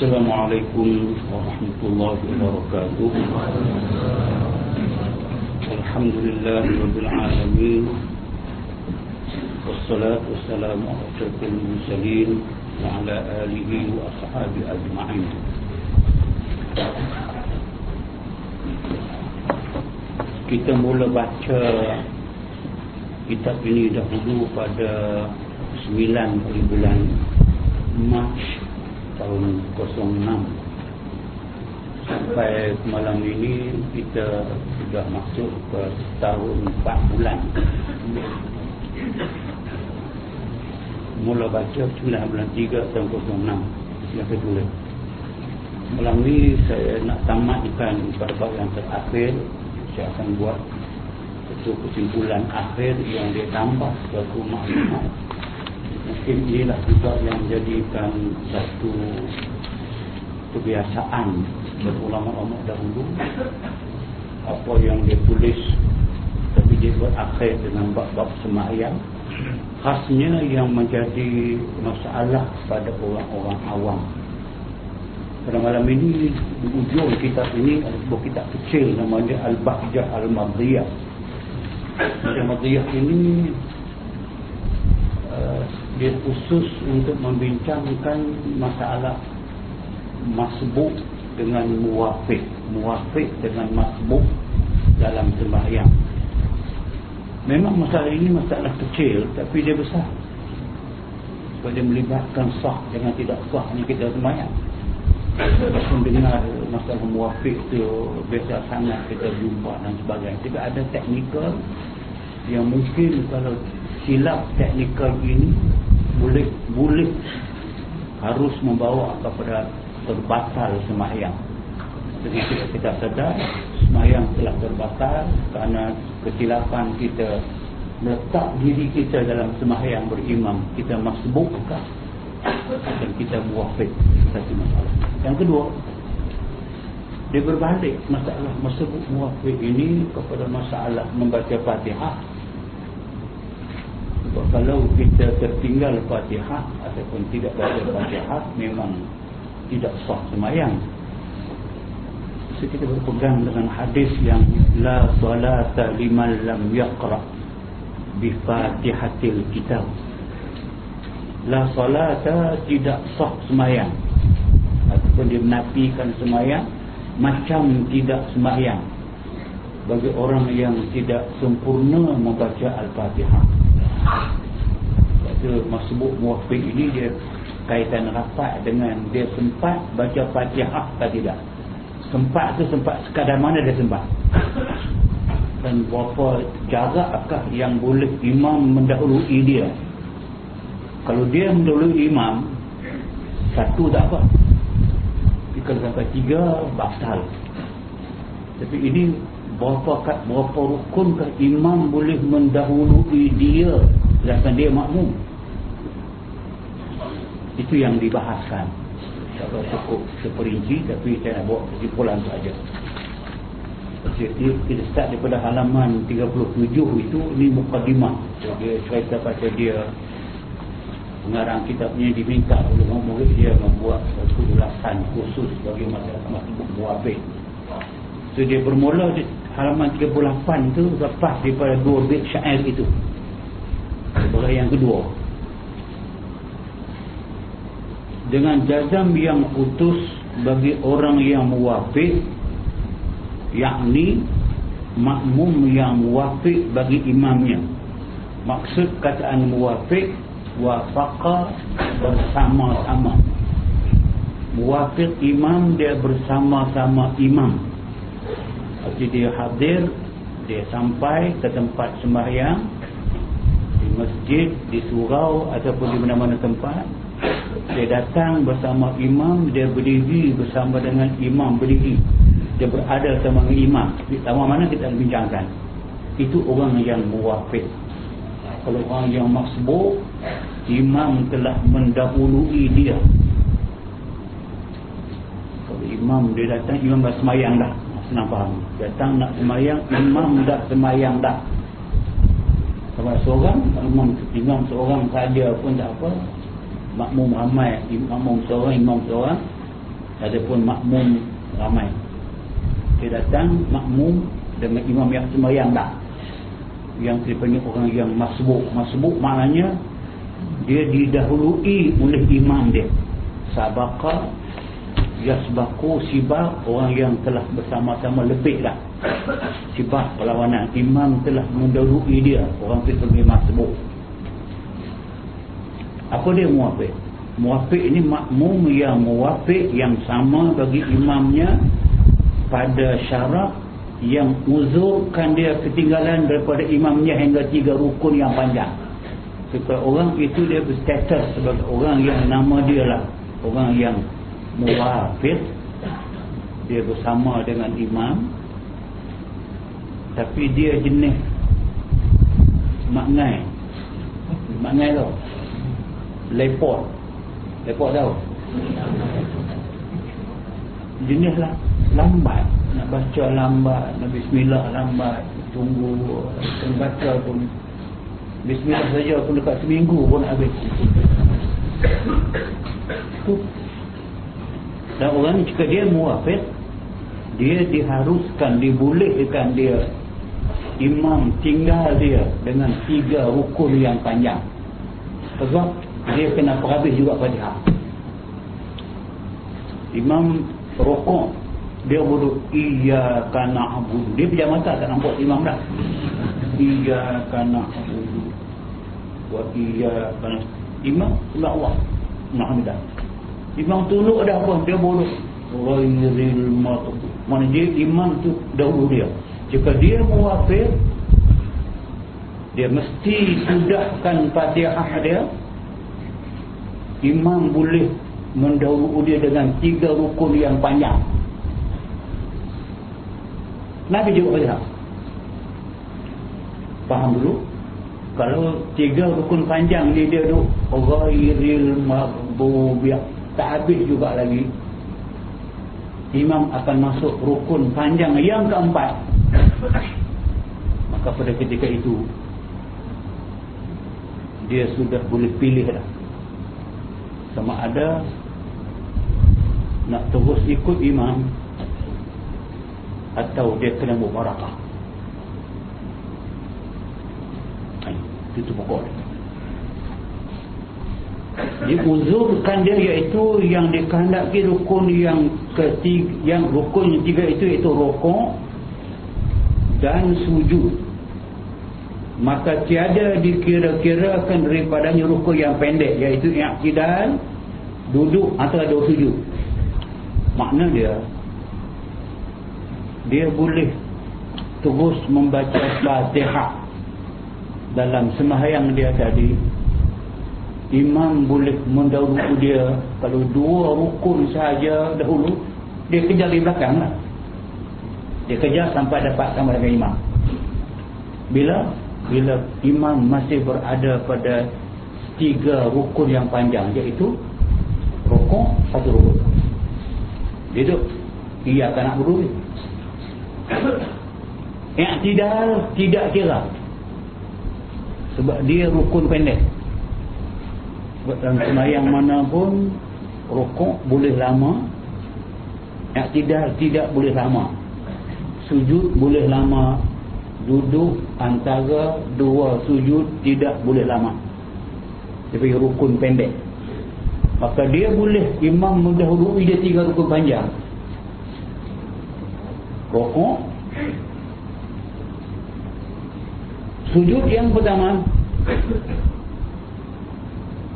السلام عليكم ورحمة الله وبركاته الحمد لله رب العالمين والصلاة والسلام على أشرف المرسلين وعلى آله وأصحابه أجمعين kita mula baca kitab ini dahulu pada 9 bulan Mac tahun 06 sampai malam ini kita sudah masuk ke tahun 4 bulan. Mula baca 9 bulan 3 tahun 06 yang kedua malam ini saya nak tamatkan bab yang terakhir saya akan buat. Satu kesimpulan akhir yang dia tambah suatu maklumat inilah juga yang menjadikan satu kebiasaan berulama-ulama dahulu. Apa yang dia tulis tapi dia berakhir dengan bab-bab semayang. Khasnya yang menjadi masalah pada orang-orang awam. Pada malam ini di ujung kitab ini ada sebuah kitab kecil namanya Al-Bahjah Al-Madiyah Al-Madiyah ini uh, dia khusus untuk membincangkan masalah masbuk dengan muwafiq muwafiq dengan masbuk dalam sembahyang. Memang masalah ini masalah kecil tapi dia besar. Sebab dia melibatkan sah dengan tidak sah ni kita sembahyang mendengar masalah muwafiq tu biasa sangat kita jumpa dan sebagainya. Tapi ada teknikal yang mungkin kalau silap teknikal ini boleh boleh harus membawa kepada terbatal semayang. Jadi kita, kita sedar semayang telah terbatal kerana kesilapan kita meletak diri kita dalam semayang berimam. Kita masbukkah dan kita muwafiq satu masalah. Yang kedua dia berbalik masalah masbuk muwafiq ini kepada masalah membaca fatihah kalau kita tertinggal fatihah ataupun tidak baca fatihah memang tidak sah semayang. So, kita berpegang dengan hadis yang la salata liman lam yaqra bi fatihatil kitab. La salata tidak sah semayang. Ataupun dia menafikan semayang macam tidak semayang. Bagi orang yang tidak sempurna membaca Al-Fatihah itu masbuk muwafiq ini dia kaitan rapat dengan dia sempat baca Fatihah atau tidak. Sempat tu sempat sekadar mana dia sempat? Dan berapa jarak akah yang boleh imam mendahului dia? Kalau dia mendahului imam satu tak apa. Kalau sampai tiga batal. Tapi ini berapa kat berapa rukunkah imam boleh mendahului dia sedangkan dia makmum? Itu yang dibahaskan. Kalau cukup seperinci tapi saya nak buat kesimpulan saja. Kita start daripada halaman 37 itu ini mukadimah. Dia cerita pasal dia pengarang kitabnya diminta oleh murid dia membuat satu ulasan khusus bagi masyarakat masbuk muwafik so dia bermula di halaman 38 tu lepas daripada dua bait syair itu. Sebagai yang kedua. Dengan jazam yang putus bagi orang yang muwafik yakni makmum yang muwafik bagi imamnya. Maksud kataan muwafik wafaqa bersama-sama. Muwafik imam dia bersama-sama imam jadi dia hadir dia sampai ke tempat sembahyang di masjid di surau ataupun di mana-mana tempat. Dia datang bersama imam dia berdiri bersama dengan imam berdiri. Dia berada bersama dengan imam. Sama mana kita bincangkan? Itu orang yang muwafik kalau orang yang maksbuk imam telah mendahului dia. Kalau imam dia datang imam dah semayang dah senang faham datang nak semayang imam dah semayang dah sama seorang imam, imam seorang saja pun tak apa makmum ramai makmum seorang imam seorang Adapun makmum ramai. Dia datang makmum dengan imam yang sembahyang tak. Yang dipanggil orang yang masbuk. Masbuk maknanya dia didahului oleh imam dia. Sabaka yasbaku sibak orang yang telah bersama-sama lebih lah. Sibak perlawanan. Imam telah mendahului dia. Orang itu panggil masbuk. Apa dia muafik? Muafik ini makmum yang muafik yang sama bagi imamnya pada syarat yang uzurkan dia ketinggalan daripada imamnya hingga tiga rukun yang panjang supaya orang itu dia berstatus sebagai orang yang nama dia lah orang yang muwafid dia bersama dengan imam. Tapi dia jenis maknai. Maknai tau lepot. Lepot tau. Jenis lah. Lambat. Nak baca lambat nak bismillah lambat tunggu. Nak baca pun. Bismillah saja pun dekat seminggu pun habis. tu dan orang jika dia muafid dia diharuskan dibolehkan dia imam tinggal dia dengan tiga rukun yang panjang. Sebab dia kena perhabis juga pada imam rokok dia bodoh iya kana abu dia pejam mata tak nampak imam dah. Iya kana abu wa iya kana imam la Allah Muhammadah imam tunduk dah apa? Dia bodoh. Ghairil matub mana dia imam tu dahulu dia. Jika dia muwafir dia mesti sudahkan fatihah dia. Imam boleh mendahului dia dengan tiga rukun yang panjang. Nabi juga beritahu. Faham dulu? Kalau tiga rukun panjang ni dia tu ghairil maghdubi tak habis juga lagi. Imam akan masuk rukun panjang yang keempat. Maka pada ketika itu dia sudah boleh pilih dah. Sama ada nak terus ikut imam atau dia kena mubarakah itu pokok dia diuzurkan dia iaitu yang dikehendaki rukun yang ketiga yang rukun yang tiga itu iaitu rokok dan sujud. Maka tiada dikira-kirakan daripadanya rukun yang pendek iaitu tidak duduk antara dua sujud. Makna dia dia boleh terus membaca fatihah dalam sembahyang dia tadi imam boleh mendahului dia kalau dua rukun saja dahulu dia kejar di belakang lah. Dia kejar sampai dapat sama dengan imam. Bila? Bila imam masih berada pada tiga rukun yang panjang iaitu rukun satu rukun. Dia tu ia akan nak berdua I'tidal tidak kira. Sebab dia rukun pendek. Dalam semayang mana pun rukuk boleh lama. I'tidal tidak boleh lama. Sujud boleh lama. Duduk antara dua sujud tidak boleh lama. Tapi rukun pendek. Maka dia boleh imam mendahului dia tiga rukun panjang rokok sujud yang pertama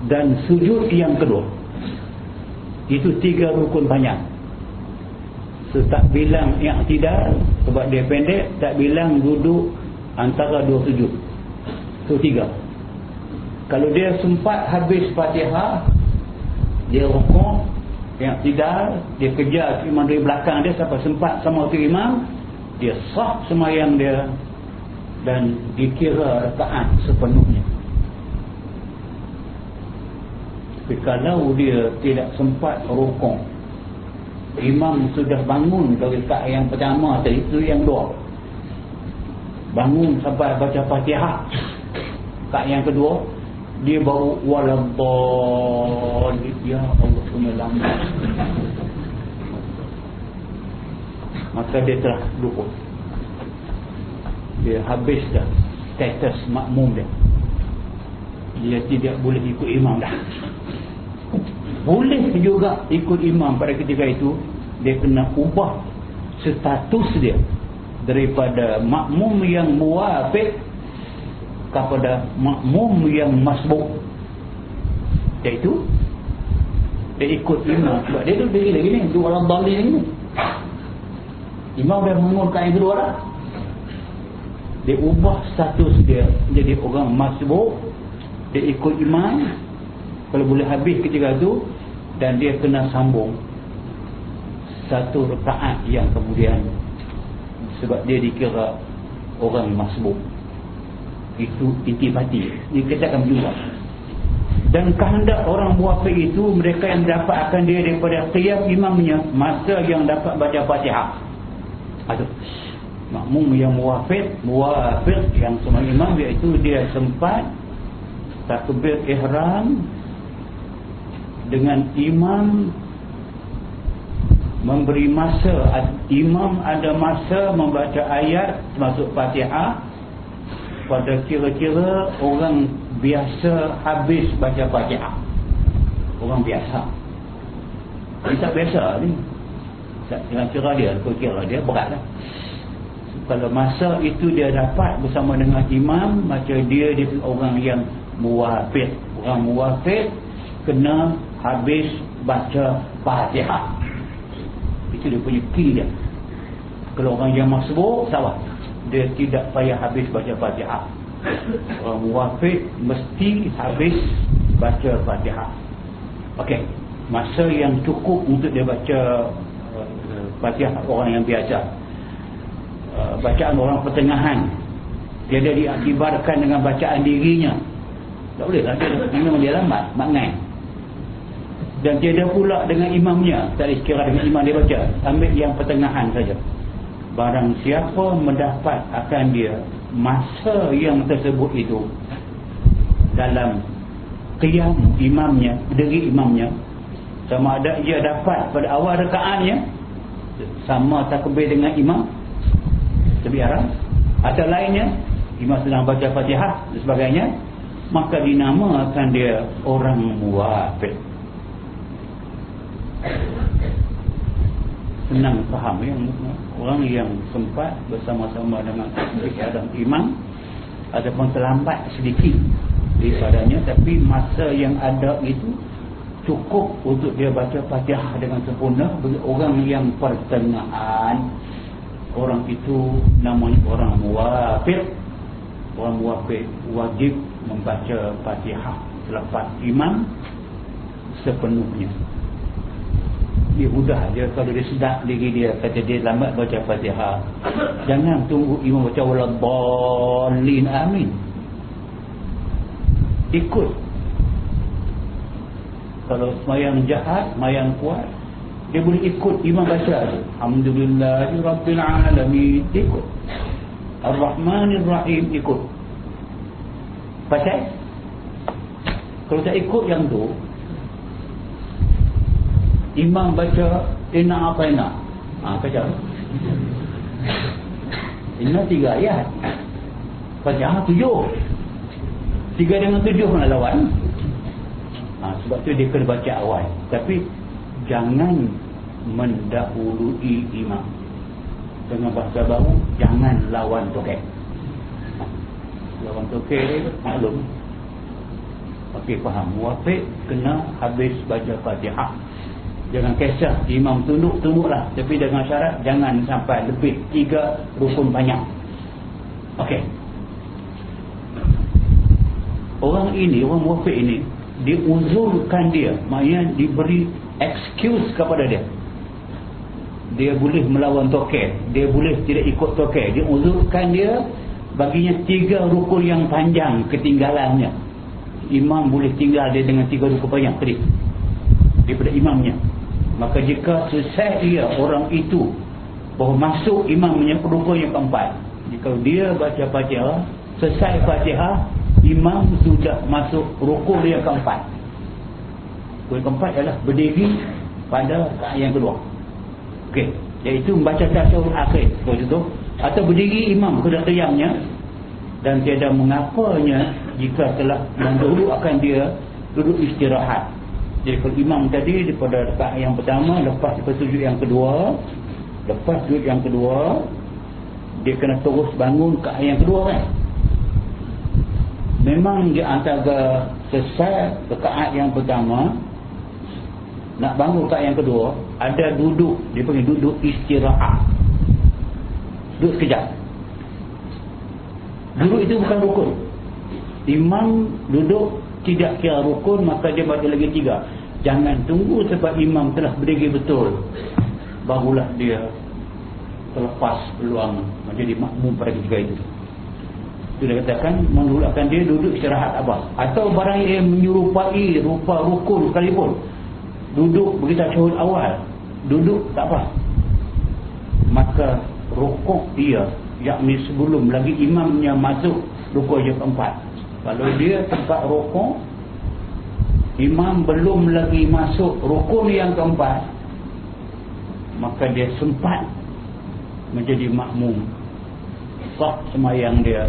dan sujud yang kedua. Itu tiga rukun banyak so, tak bilang yang tidak sebab dia pendek tak bilang duduk antara dua sujud. So, tiga. Kalau dia sempat habis fatihah dia rukuk yang tidak dia kejar imam dari belakang dia sampai sempat sama tu imam dia sah semayang dia dan dikira rekaat sepenuhnya kalau dia tidak sempat rukuk imam sudah bangun dari rekat yang pertama tadi itu yang dua. Bangun sampai baca fatihah. Rekat yang kedua dia baru waladdallin ya Allah lama. Maka dia telah luput dia habis dah status makmum dia. Dia tidak boleh ikut imam dah boleh juga ikut imam pada ketika itu dia kena ubah status dia daripada makmum yang muafiq kepada makmum yang masbuk. Iaitu dia ikut imam. Sebab dia tu diri lagi ni dua orang dalil ni. Imam dah menguruskan yang kedua lah dia ubah status dia jadi orang masbuk. Dia ikut imam. Kalau boleh habis ketika tu dan dia kena sambung satu rekaat yang kemudian sebab dia dikira orang masbuk. Itu intipati dia katakan berjumpa dan kehendak orang muafiq itu mereka yang dapat akan dia daripada qiyam imamnya masa yang dapat baca fatihah. Aduh. Makmum yang muafiq muafiq yang sama imam iaitu dia sempat takbir ihram dengan imam memberi masa. Imam ada masa membaca ayat termasuk fatihah pada kira-kira orang biasa habis baca fatihah orang biasa. Ini tak biasa ni. Dengan kira dia kira dia berat lah. Kalau masa itu dia dapat bersama dengan imam macam dia dia orang yang muwafiq orang muwafiq kena habis baca fatihah itu dia punya key dia. Kalau orang yang masbuk salah dia tidak payah habis baca fatihah orang muwafiq mesti habis baca fatihah ok masa yang cukup untuk dia baca uh, fatihah orang yang biasa. Uh, bacaan orang pertengahan. Dia ada diakibatkan dengan bacaan dirinya. Tak boleh lah dia, memang dia lambat maknai dan tiada pula dengan imamnya. Tak ada sekira dengan imam dia baca. Ambil yang pertengahan saja. Barang siapa mendapat akan dia masa yang tersebut itu dalam qiyam imamnya berdiri imamnya sama ada ia dapat pada awal rekaatnya sama takbir dengan imam lebih arah. Atau lainnya imam sedang baca fatihah dan sebagainya maka dinamakan dia orang muwafiq senang faham ya. Orang yang sempat bersama-sama dengan keadaan imam ataupun terlambat sedikit daripadanya tapi masa yang ada itu cukup untuk dia baca fatihah dengan sempurna. Bagi orang yang pertengahan orang itu namanya orang muwafiq orang muwafiq wajib membaca fatihah selepas imam sepenuhnya dia mudah je. Kalau dia sedap diri dia kata dia lambat baca fatihah jangan tunggu imam baca waladhalin amin. Ikut. Kalau semayang jahat semayang kuat dia boleh ikut imam baca tu alhamdulillahirrabbilalamin ikut. Ar-rahmanirrahim. Ikut. Pasal kalau tak ikut yang tu imam baca inna apa inna ha, baca. Inna tiga ayat. Baca tujuh. Tiga dengan tujuh nak lawan. Ha, sebab tu dia kena baca awal. Tapi jangan mendahului imam. Dengan bahasa baru jangan lawan tokek ha, lawan tokek maklum. Okey faham. Muafiq kena habis baca Fatihah jangan kesah. Imam tunduk tunduklah. Tapi dengan syarat jangan sampai lebih tiga rukun banyak. Ok orang ini orang muafiq ini diuzurkan dia. Maknanya diberi excuse kepada dia. Dia boleh melawan toke dia boleh tidak ikut toke dia uzurkan dia baginya tiga rukun yang panjang ketinggalannya. Imam boleh tinggal dia dengan tiga rukun banyak tadi. Daripada imamnya maka jika selesai dia orang itu bahawa masuk imam menyebut rukun yang keempat. Jika dia baca fatihah selesai fatihah imam sudah masuk rukun yang keempat. Rukun keempat adalah berdiri pada yang kedua. Okey iaitu membaca tasyahud akhir. Seperti itu. Atau berdiri imam sudah qiyamnya dan tiada mengapanya jika telah mendahulu akan dia duduk istirahat kalau imam tadi daripada rakaat yang pertama lepas daripada sujud yang kedua lepas sujud yang kedua dia kena terus bangun ke yang kedua kan? Memang dia antara selesai rakaat yang pertama nak bangun rakaat yang kedua ada duduk dia panggil duduk istirahat. Duduk sekejap. Duduk itu bukan rukun. Imam duduk tidak kira rukun maka dia baca lagi tiga. Jangan tunggu sebab imam telah berdiri betul. Barulah dia terlepas peluang menjadi makmum pada ketika itu. Sudah katakan menulakan dia duduk istirahat abah. Atau barang yang menyerupai rupa rukun sekalipun. Duduk begitu syahud awal. Duduk tak apa. Maka rukuk dia yakni sebelum lagi imamnya masuk rukuk yang keempat kalau dia tempat rokok Imam belum lagi masuk rukun yang keempat Maka dia sempat Menjadi makmum. Sah semayang dia.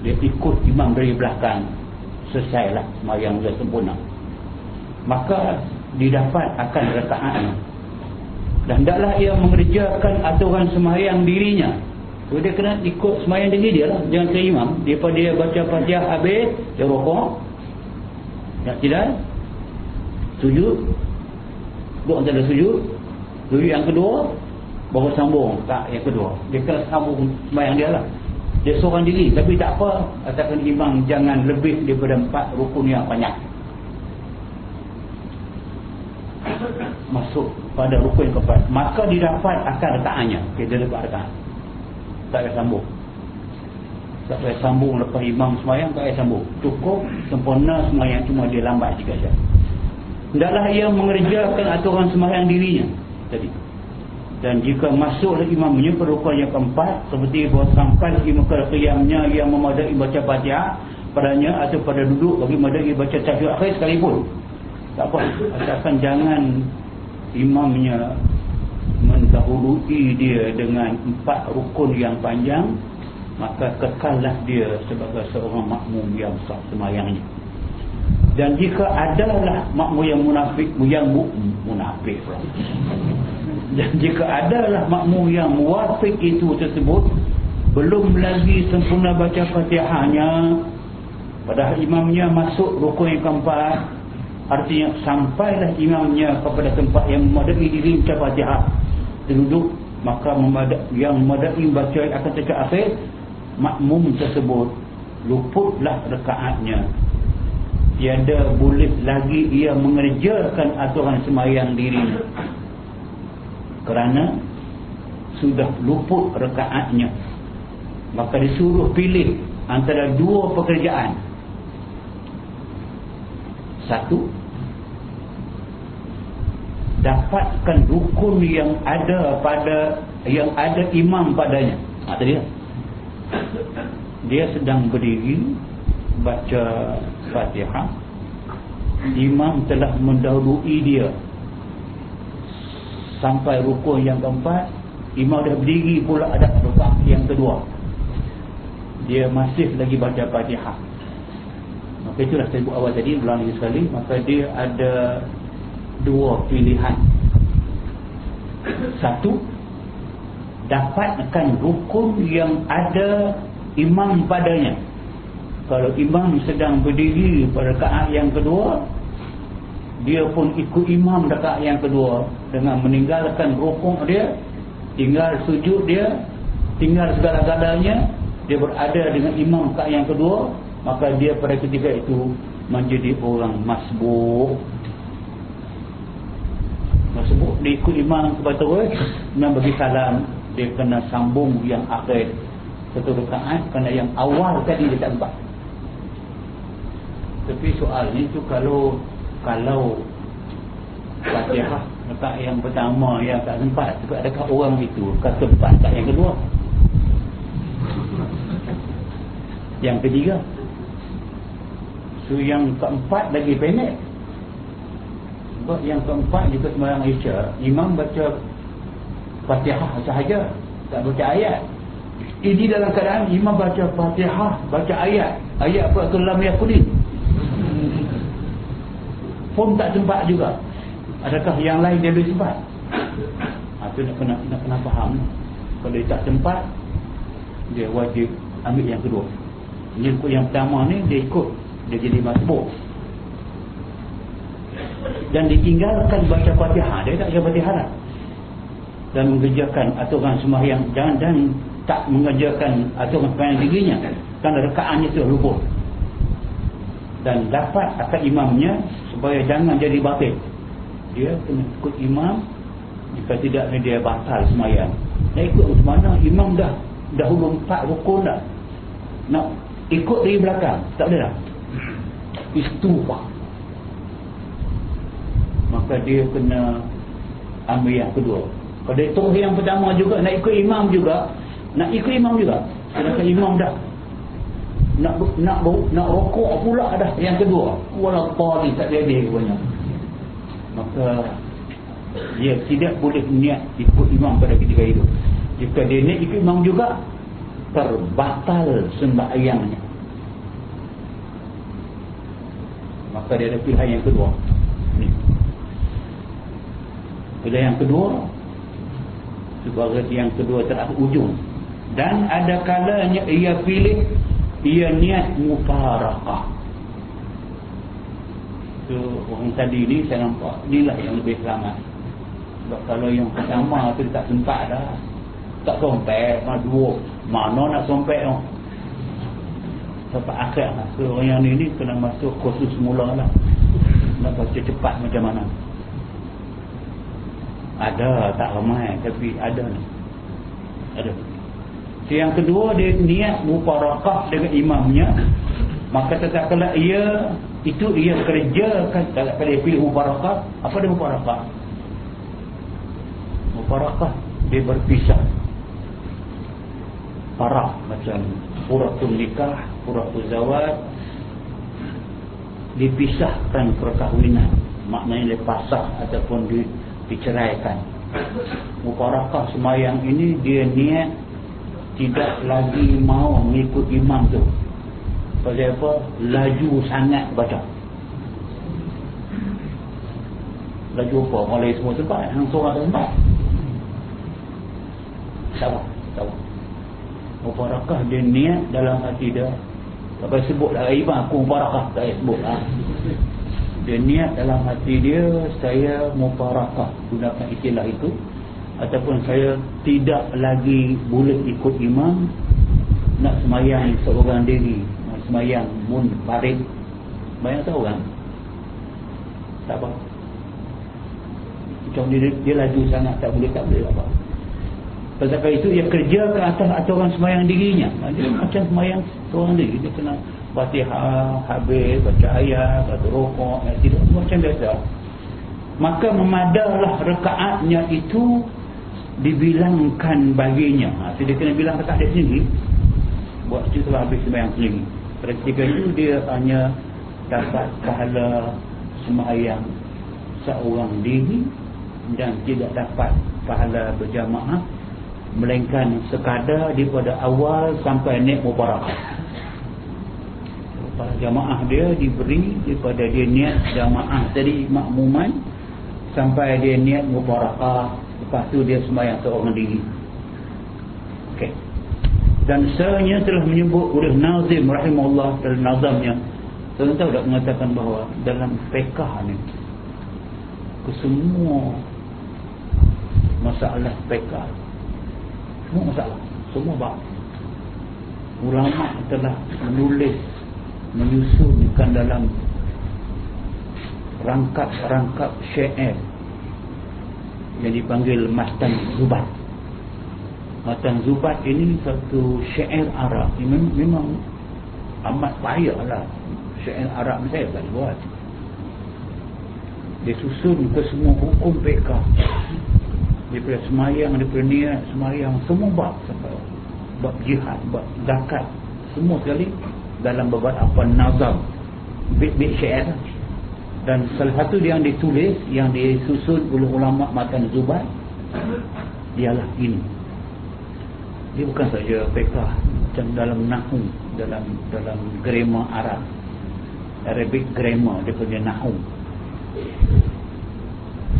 Dia ikut imam dari belakang. Selesailah semayang dia sempurna. Maka didapat akan rekaannya Dan taklah ia mengerjakan aturan semayang dirinya So, dia kena ikut semayang diri dia lah. Jangan ke imam. Daripada dia baca fatihah habis, dia rokok. Tak tidak. Sujud. Duduk antara sujud. Sujud yang kedua, baru sambung. Tak, yang kedua. Dia kena sambung semayang dia lah. Dia seorang diri. Tapi tak apa. Katakan imam jangan lebih daripada empat rukun yang banyak. Masuk pada rukun keempat. Maka didapat akan rekaannya. Okay, dia dapat rekaan tak payah sambung. Tak payah sambung lepas imam semayang tak payah sambung. Cukup sempurna semayang cuma dia lambat juga saja. Hendaklah ia mengerjakan aturan semayang dirinya tadi. Dan jika masuklah imamnya perlukan yang keempat seperti sampai imam qiyamnya yang memadai baca fatihah padanya atau pada duduk bagi memadai baca tasyahud akhir sekalipun. Tak apa asalkan jangan imamnya mendahului dia dengan empat rukun yang panjang maka kekallah dia sebagai seorang makmum yang sah semayangnya dan jika adalah makmum yang munafik yang mu, munafik dan jika adalah makmum yang muafik itu tersebut belum lagi sempurna baca fatihahnya padahal imamnya masuk rukun yang keempat Artinya sampailah imamnya kepada tempat yang memadai diri baca Fatihah. Duduk maka memadai, yang memadai baca akan cakap akhir makmum tersebut luputlah rekaatnya. Tiada boleh lagi ia mengerjakan aturan semayang diri. Kerana sudah luput rekaatnya. Maka disuruh pilih antara dua pekerjaan. Satu, dapatkan rukun yang ada pada yang ada imam padanya. Ha, tadi dia sedang berdiri baca Fatihah. Imam telah mendahului dia sampai rukun yang keempat. Imam dah berdiri pula ada rukun yang kedua. Dia masih lagi baca Fatihah. Maka itulah saya buat awal tadi ulang lagi sekali. Maka dia ada dua pilihan. Satu dapatkan rukun yang ada imam padanya. Kalau imam sedang berdiri pada rakaat yang kedua dia pun ikut imam rakaat yang kedua dengan meninggalkan rukun dia tinggal sujud dia tinggal segala-galanya dia berada dengan imam rakaat yang kedua maka dia pada ketika itu menjadi orang masbuk dia ikut imam kepada terus imam bagi salam. Dia kena sambung yang akhir. Satu rekaat kerana yang awal tadi dia tak nampak. Tapi soal ni tu kalau kalau fatihah letak yang pertama yang tak sempat tapi adakah orang itu kata tempat tak yang kedua. Yang ketiga. So yang keempat lagi pendek sebab yang keempat juga sembahyang Isya Imam baca Fatihah sahaja tak baca ayat. Ini dalam keadaan imam baca Fatihah baca ayat. Ayat apa? Tu lam yakuni pun tak sempat juga. Adakah yang lain dia boleh sempat? Itu ha, nak kena, nak kena faham. Kalau dia tak sempat dia wajib ambil yang kedua. Ikut yang pertama ni dia ikut dia jadi masbuk dan ditinggalkan baca fatihah dia tak baca fatihah lah. Dan mengerjakan aturan sembahyang. Jangan dan tak mengerjakan aturan sembahyang dirinya. Kerana rekaannya sudah luput dan dapat akan imamnya supaya jangan jadi batin dia kena ikut imam. Jika tidak dia batal sembahyang. Dia ikut mana? Imam dah dahulu empat rukun dah. Nak ikut dari belakang. Tak boleh dah istighfar maka dia kena ambil yang kedua. Pada tunggu yang pertama juga nak ikut imam juga nak ikut imam juga. Sedangkan imam dah. Nak nak nak rokok pula dah yang kedua. Wala tali tak ada dia banyak maka dia tidak boleh niat ikut imam pada ketika itu. Jika dia niat ikut imam juga terbatal sembahyangnya. Maka dia ada pilihan yang kedua pilihan yang kedua sebagai yang kedua terakhir ujung. Dan ada kalanya ia pilih ia niat mufarakah. So, orang tadi ni saya nampak inilah yang lebih selamat sebab kalau yang pertama tu tak sempat dah. Tak sampai mana dua. Mana nak sampai tu? Sampai akhir. Lah. so, orang yang ni, ni kena masuk kursus mula lah. Nak baca cepat macam mana ada tak ramai tapi ada ni. Ada. Yang kedua dia niat mufarakah dengan imamnya. Maka tetap kalau ia itu ia kerjakan kalau dia pilih mufarakah, apa dia mufarakah? Mufarakah dia berpisah. Parah macam puratul nikah, puratul zawad dipisahkan perkahwinan maknanya dia pasah ataupun diceraikan. Mufarakah semayang ini dia niat tidak lagi mau mengikut imam tu. Pasal apa? Laju sangat baca. Laju apa? Mulai semua tempat yang seorang tempat. Sabar sabar. Mufarakah dia niat dalam hati dia. Tak payah sebut lah imam aku mufarakah tak payah sebut lah dia niat dalam hati dia saya mufarakah gunakan istilah itu. Ataupun saya tidak lagi boleh ikut imam nak semayang seorang diri. Nak semayang mun barik banyak tahu kan? Tak apa. Macam dia, dia laju sangat tak boleh tak boleh apa. Pasal itu dia kerja ke atas aturan semayang dirinya. Dia macam semayang seorang diri. Dia kena Fatihah habis baca ayat baca rokok ya, tidak macam biasa. Maka memadahlah rekaatnya itu dibilangkan baginya. Ha, dia kena bilang rekaat dia sendiri buat itu telah habis sembahyang sendiri. Pada ketika itu dia hanya dapat pahala sembahyang seorang diri dan tidak dapat pahala berjamaah melainkan sekadar daripada awal sampai naik mubarakah para jamaah dia diberi daripada dia niat jamaah tadi makmuman sampai dia niat mubarakah. Lepas tu dia sembahyang seorang diri okey. Dan sebenarnya telah menyebut oleh Nazim rahimahullah dalam nazamnya. Tuan tahu tak mengatakan bahawa dalam fiqh ni kesemua masalah fiqh semua masalah semua bab. Ulama telah menulis menyusunkan dalam rangkap-rangkap syair yang dipanggil Matan Zubat. Matan Zubat ini satu syair Arab. Memang, memang amat payah lah syair Arab saya tak buat. Dia susun ke semua hukum pekah daripada semayang daripada niat semayang semua bab sampai bab jihad bab zakat semua sekali dalam beberapa nazam. Bit-bit syair. Dan salah satu yang ditulis yang disusun oleh ulama matan zubat dialah ini. Dia bukan saja pekah macam dalam nahu dalam dalam grammar Arab. Arabic grammar dia punya nahu.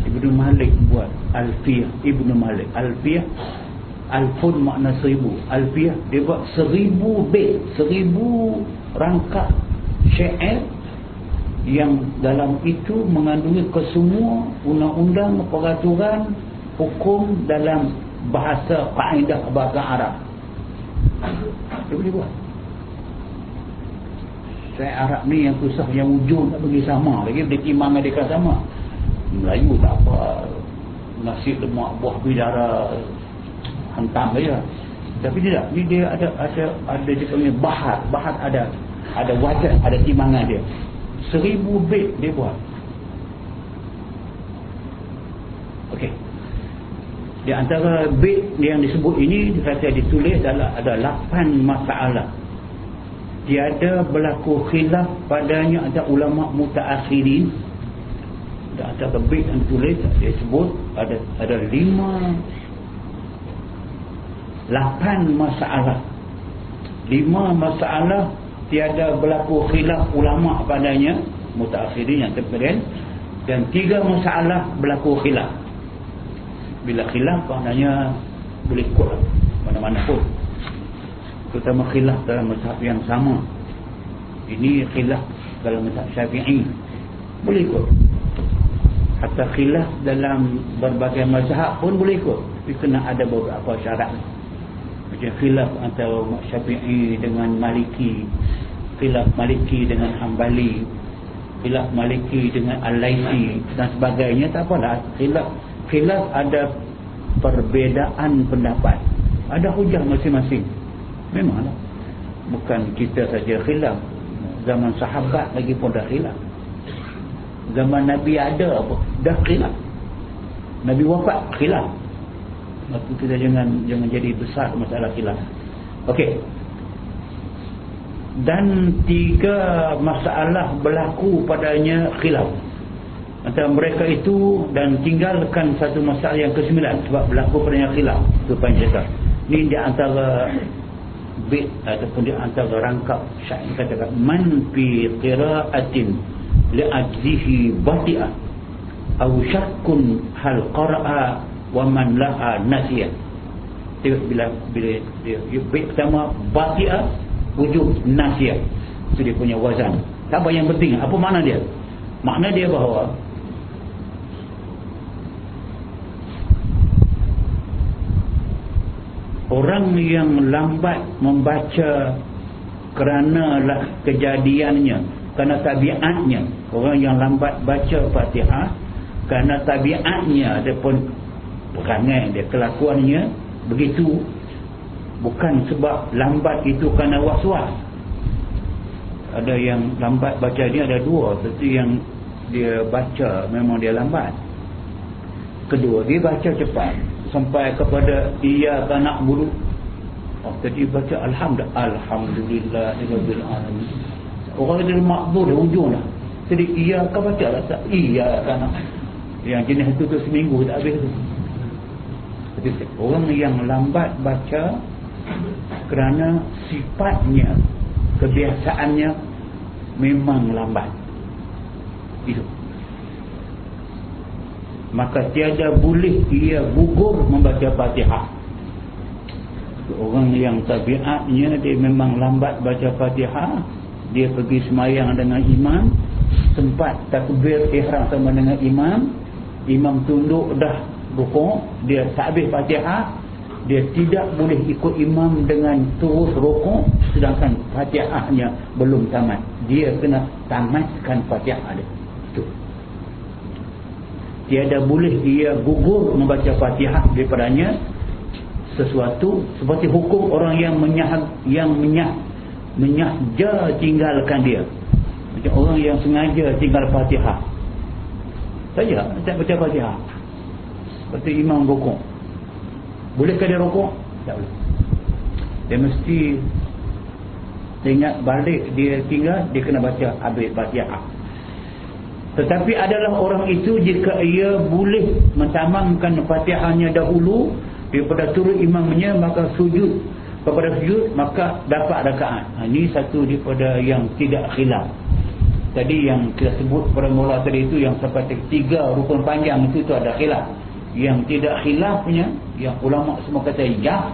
Ibnu Malik buat Alfiyah Ibnu Malik. Alfiyah Alfun makna seribu. Alfiyah dia buat seribu bait Seribu rangka syair Yang dalam itu mengandungi kesemua Undang-undang, peraturan Hukum dalam bahasa Kaedah bahasa Arab. Dia boleh buat. Saya Arab ni yang susah Yang ujung tak pergi sama Lagi. Dia timang dia sama. Melayu tak apa. Nasi lemak buah bidara hentam saja tapi tidak ni dia ada ada ada dia punya bahat bahat ada ada wajah ada timangan dia. Seribu bait dia buat. Okey. Di antara bait yang disebut ini dikata ditulis adalah ada lapan masalah. Tiada berlaku khilaf padanya ada ulama mutaakhirin dan antara bait yang ditulis dia sebut ada ada lima lapan masalah. Lima masalah tiada berlaku khilaf ulama padanya mutakhirin yang terkeren dan tiga masalah berlaku khilaf. Bila khilaf maknanya boleh ikut mana-mana pun. Terutama khilaf dalam mazhab yang sama. Ini khilaf dalam mazhab syafi'i. Boleh ikut. Hatta khilaf dalam berbagai mazhab pun boleh ikut. Tapi kena ada beberapa syarat macam khilaf antara syafi'i dengan maliki khilaf maliki dengan hambali khilaf maliki dengan al-laisi dan sebagainya. Tak apalah khilaf khilaf ada perbezaan pendapat. Ada hujah masing-masing. Memanglah. Bukan kita saja khilaf. Zaman sahabat lagi pun dah khilaf. Zaman Nabi ada apa? Dah khilaf. Nabi wafat khilaf maka kita jangan jangan jadi besar masalah khilaf. Okey. Dan tiga masalah berlaku padanya khilaf. Antara mereka itu dan tinggalkan satu masalah yang kesembilan sebab berlaku padanya khilaf. Itu panjang ini di antara bit ataupun di antara rangkap syair katakan man fi qira'atin li'ajzihi bati'ah aw syakkun hal qara'a wa man laha nasiya tengok bila bila dia pertama batia wujud nasiya itu dia punya wazan. Apa yang penting apa makna dia? Makna dia bahawa orang yang lambat membaca kerana lah kejadiannya kerana tabiatnya. Orang yang lambat baca fatihah kerana tabiatnya ataupun perangai dia kelakuannya begitu. Bukan sebab lambat itu kerana was-was. Ada yang lambat baca ni ada dua. Satu yang dia baca memang dia lambat. Kedua dia baca cepat. Sampai kepada ia nak bulu oh, tadi baca alhamdulillah alhamdulillah orang dia makbul dia ujung lah. Jadi ia akan baca lah. Tak iya kan yang jenis itu tu seminggu tak habis tu orang yang lambat baca kerana sifatnya, kebiasaannya memang lambat. Itu. Maka tiada boleh ia gugur membaca Fatihah. Orang yang tabiatnya dia memang lambat baca Fatihah, dia pergi semayang dengan imam, sempat takbir ihram sama dengan imam, imam tunduk dah rukuk dia tak habis fatihah dia tidak boleh ikut imam dengan terus rukuk sedangkan fatihahnya belum tamat. Dia kena tamatkan fatihah dia. Itu. Tiada boleh dia gugur membaca fatihah daripadanya sesuatu seperti hukum orang yang menyah yang menyah menyahja tinggalkan dia. Macam orang yang sengaja tinggal fatihah saja tak baca fatihah Seperti imam rukuk. Bolehkah dia rukuk? Tak boleh. Dia mesti ingat balik dia tinggal, dia kena baca habis fatihah. Tetapi adalah orang itu jika ia boleh mentamamkan fatihahnya dahulu daripada turun imamnya maka sujud kepada sujud maka dapat rakaat ha, ini satu daripada yang tidak khilaf tadi yang kita sebut pada mula tadi itu yang sampai tiga rukun panjang itu, itu ada khilaf yang tidak khilafnya yang ulama semua kata ya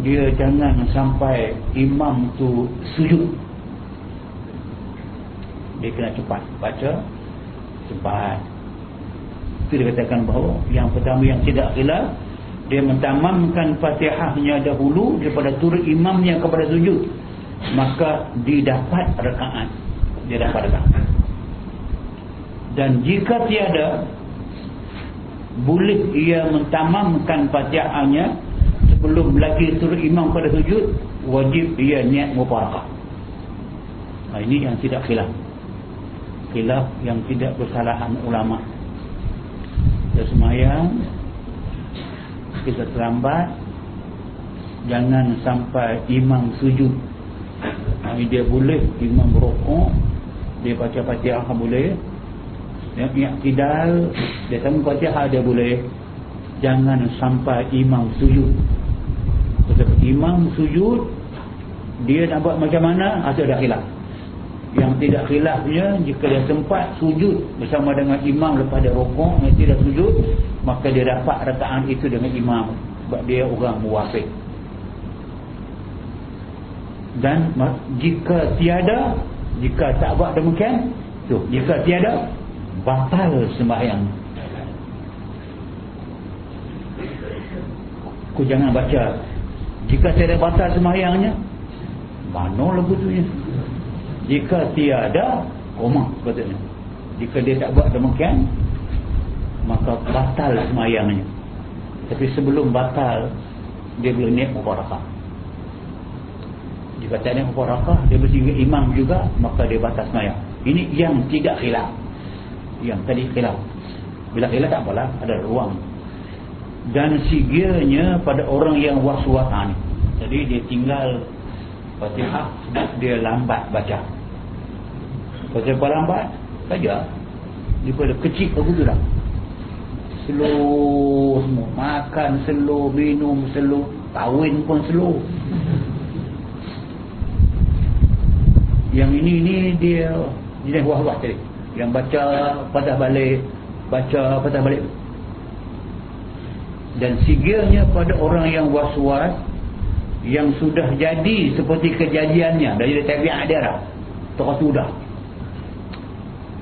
dia jangan sampai imam tu sujud dia kena cepat baca cepat. Itu dia katakan bahawa yang pertama yang tidak khilaf dia mentamamkan fatihahnya dahulu daripada turun imamnya kepada sujud maka didapat rekaat dia dapat rekaat dan jika tiada boleh ia mentamamkan fatihahnya sebelum lagi turun imam pada sujud wajib ia niat mubarakah. Nah, ini yang tidak khilaf. Khilaf yang tidak bersalahan ulama' kita semayang kita terlambat jangan sampai imam sujud. Ha, dia boleh imam berokok dia baca fatihah boleh yang tidak dia sama fatihah dia boleh jangan sampai imam sujud. Sebab imam sujud dia nak buat macam mana? Asal dah hilang yang tidak khilafnya jika dia sempat sujud bersama dengan imam lepas dia rokok yang tidak sujud maka dia dapat rakaat itu dengan imam. Sebab dia orang muwafiq dan jika tiada jika tak buat demikian tu jika tiada batal sembahyang. Ku jangan baca. Jika tiada batal sembahyangnya mana lagu tu ya jika tiada koma sepatutnya jika dia tak buat demikian maka batal semayangnya tapi sebelum batal dia boleh niat mubarakah. Jika tak niat mubarakah dia bersihkan imam juga maka dia batal semayang ini yang tidak khilaf yang tadi khilaf bila khilaf tak apalah ada ruang dan sigirnya pada orang yang was-wasan jadi dia tinggal Fatihah dia lambat baca Pasal lambat saja. Daripada kecil ke begitu dah. Slow semua. Makan slow, minum slow, kahwin pun slow. Yang ini ni dia jenis wah-wah tadi. Yang baca patah balik, baca patah balik. Dan sigilnya pada orang yang was-was yang sudah jadi seperti kejadiannya dari tabiat dah. Terus sudah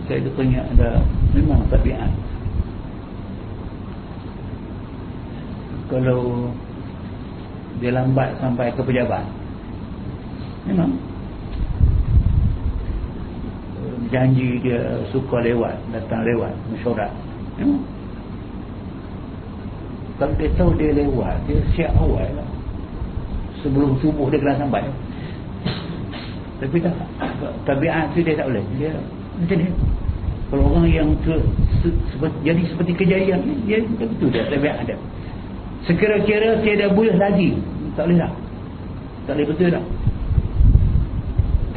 saya tanya ada memang tabiat kalau dia lambat sampai ke pejabat memang janji dia suka lewat datang lewat mesyuarat. Memang kalau dia tahu dia lewat dia siap awal lah. sebelum subuh dia kena sampai. Tapi tak tabiat tu dia tak boleh. Dia macam ni. Kalau orang yang ke, se, seperti, jadi seperti kejayaan dia betul dia tabiat ada sekira-kira tiada boleh lagi tak boleh tak tak boleh betul tak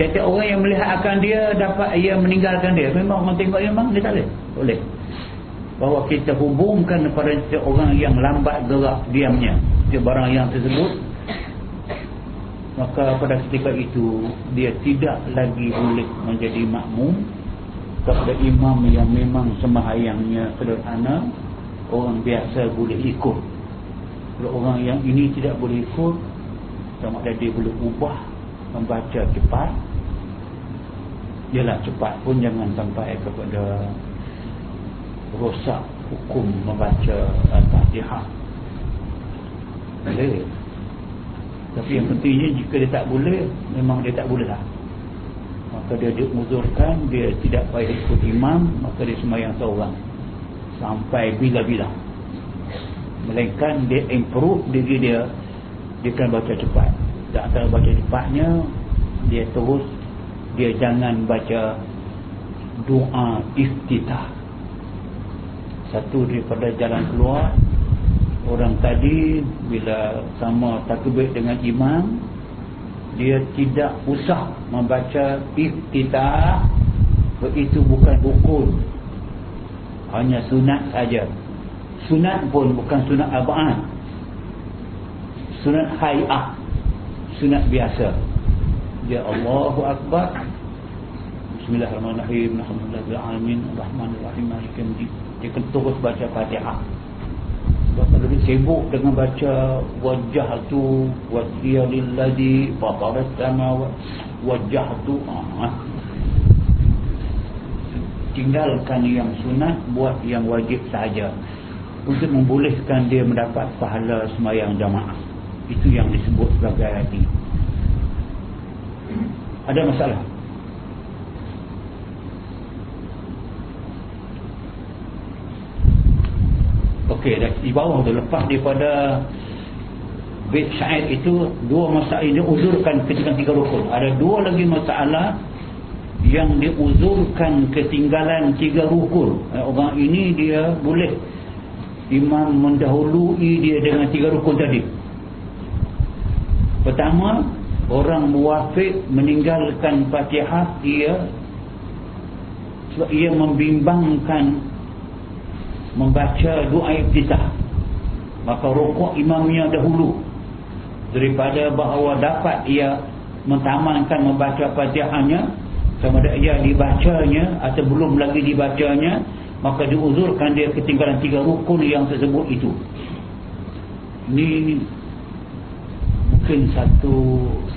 tiap orang yang melihat akan dia dapat ia meninggalkan dia. Memang orang tengok dia memang dia tak boleh. Boleh. Bahawa kita hubungkan kepada orang yang lambat gerak diamnya. Dia barang yang tersebut. Maka pada ketika itu dia tidak lagi boleh menjadi makmum kepada imam yang memang sembahyangnya sederhana. Orang biasa boleh ikut. Kalau orang yang ini tidak boleh ikut sama ada dia boleh ubah membaca cepat ialah cepat pun jangan sampai kepada rosak hukum membaca al-fatihah. Boleh. Tapi yang pentingnya jika dia tak boleh memang dia tak boleh lah. Maka dia diuzurkan dia tidak payah ikut imam maka dia semayang seorang. Sampai bila-bila. Melainkan dia improve diri dia. Dia akan baca cepat. Dan antara baca cepatnya dia terus dia jangan baca doa iftitah. Satu daripada jalan keluar orang tadi bila sama takbir dengan imam dia tidak usah membaca iftitah itu bukan rukun. Hanya sunat saja. Sunat pun bukan sunat abaan. Sunat hay'ah. Sunat biasa. Dia Allahu Akbar Bismillahirrahmanirrahim. Alhamdulillahirrahmanirrahim. Rahmanirrahim. Rahim dia kena terus baca fatihah. Sebab kalau dia sibuk dengan baca wajah tu. Wajah lilladhi fatarat sama wajah tu ah. tinggalkan yang sunat buat yang wajib saja untuk membolehkan dia mendapat pahala semayang jamaah. Itu yang disebut sebagai hati. Ada masalah Okey, di bawah tu lepas daripada Bait syair itu dua masalah ini uzurkan ketinggalan tiga rukun. Ada dua lagi masalah yang diuzurkan ketinggalan tiga rukun. Eh, orang ini dia boleh imam mendahului dia dengan tiga rukun tadi. Pertama, orang muwafik meninggalkan Fatihah dia sebab ia membimbangkan membaca doa iftitah. Maka rukuk imamnya dahulu. Daripada bahawa dapat ia mentamankan membaca fatihahnya sama ada ia dibacanya atau belum lagi dibacanya maka diuzurkan dia ketinggalan tiga rukun yang tersebut itu. Ini mungkin satu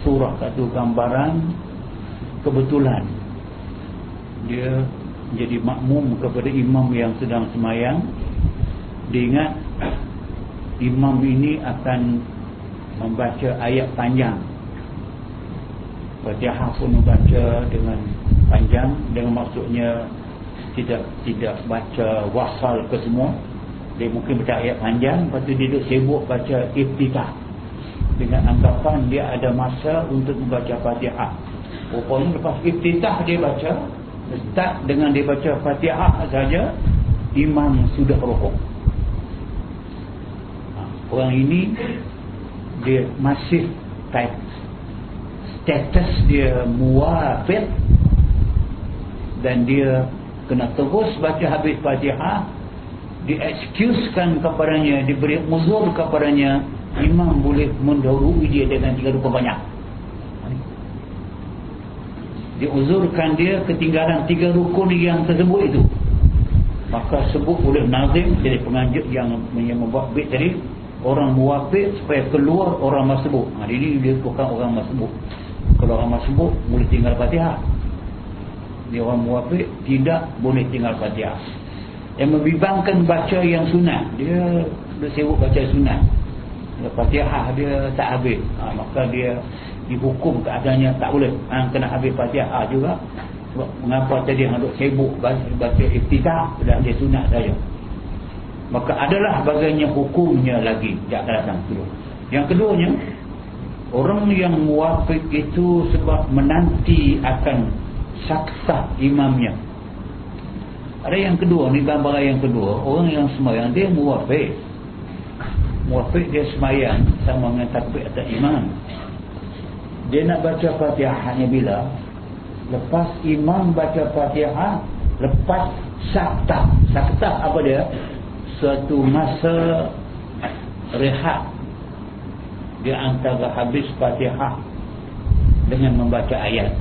surah satu gambaran kebetulan. Dia jadi makmum kepada imam yang sedang semayang. Diingat imam ini akan membaca ayat panjang. Fatihah pun membaca dengan panjang dengan maksudnya tidak tidak baca wasal ke semua. Dia mungkin baca ayat panjang lepas tu dia duduk sibuk baca iftitah. Dengan anggapan dia ada masa untuk membaca Fatihah. Rupanya lepas iftitah dia baca start dengan dia baca fatihah saja imam sudah rukuk. Ha, orang ini dia masih type. Status dia muafid dan dia kena terus baca habis fatihah diexcusekan kepadanya diberi uzur kepadanya imam boleh mendahului dia dengan tiga rukun banyak diuzurkan dia ketinggalan tiga rukun yang tersebut itu. Maka sebut oleh nazim jadi penganjut yang, membuat bit tadi orang muwafid supaya keluar orang masbuk. Ha, ini dia bukan orang masbuk. Kalau orang masbuk boleh tinggal fatihah. Dia orang muwafid tidak boleh tinggal fatihah. Yang membimbangkan baca yang sunat dia sibuk baca sunat fatihah dia tak habis. Ha, maka dia dihukum keadaannya tak boleh. Ha, kena habis fatihah juga. Sebab mengapa tadi yang duk sibuk baca, iftitah sudah dia sunat saja. Maka adalah bagiannya hukumnya lagi tak datang dulu yang keduanya orang yang muwafik itu sebab menanti akan saksah imamnya. Ada yang kedua ni gambaran yang kedua. Orang yang semayang dia muwafik. Muwafik dia semayang sama dengan takbir atas imam dia nak baca fatihah hanya bila? Lepas imam baca fatihah lepas saktah saktah apa dia? Suatu masa rehat. Dia antara habis fatihah dengan membaca ayat.